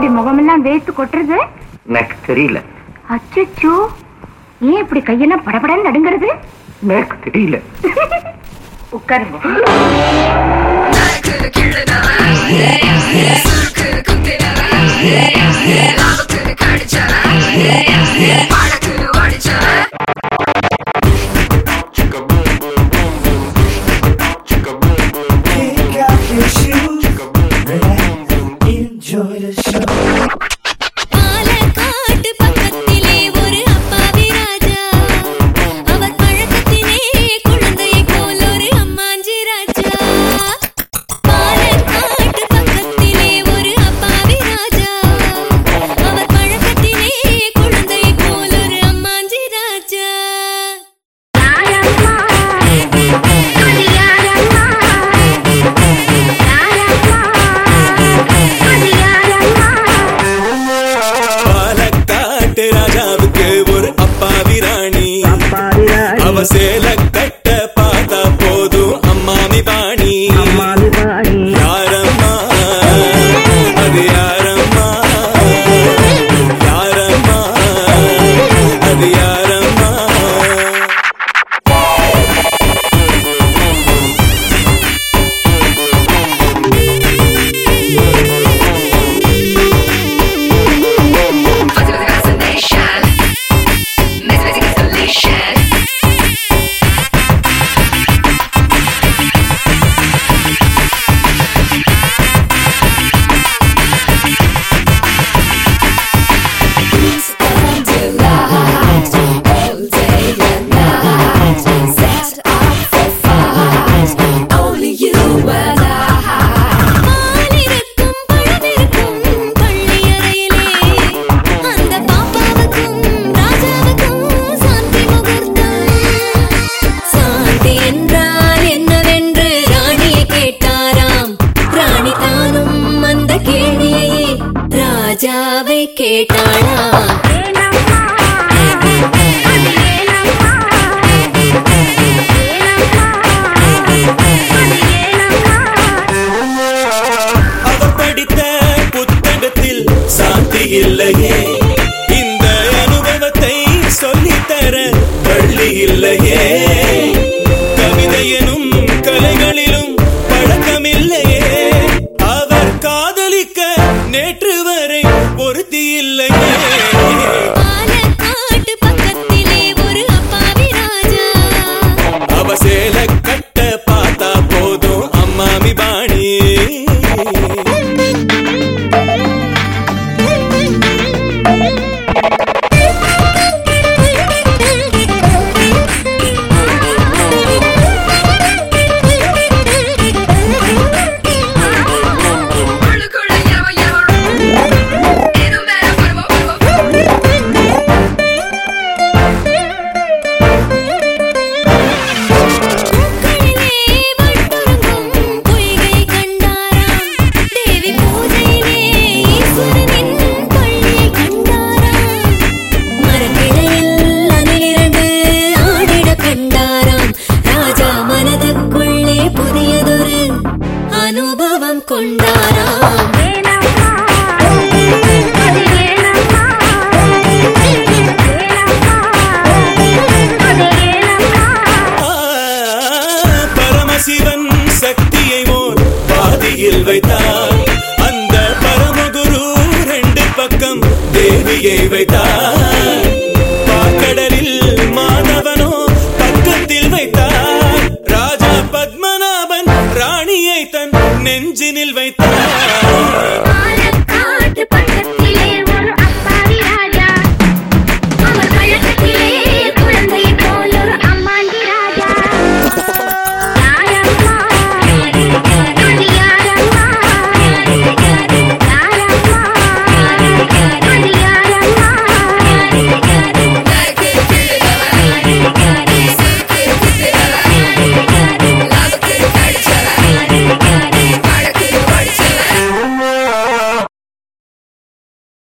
இப்படி முகமெல்லாம் வேத்து கொட்டுறது? எனக்கு தெரியல. அச்சோ ஏன் இப்படி கையெல்லாம் படபடன்னு நடுங்கிறது? எனக்கு தெரியல. உட்காருங்க. ராஜாவை கேட்டாளா படித்த புத்தகத்தில் சாத்தி இல்லையே. இந்த அனுபவத்தை சொல்லித்தர பள்ளி இல்லையே. சிவன் சக்தியை ஓர் பாதியில் வைத்தார். அந்த பரமகுரு ரெண்டு பக்கம் தேவியை வைத்தார்.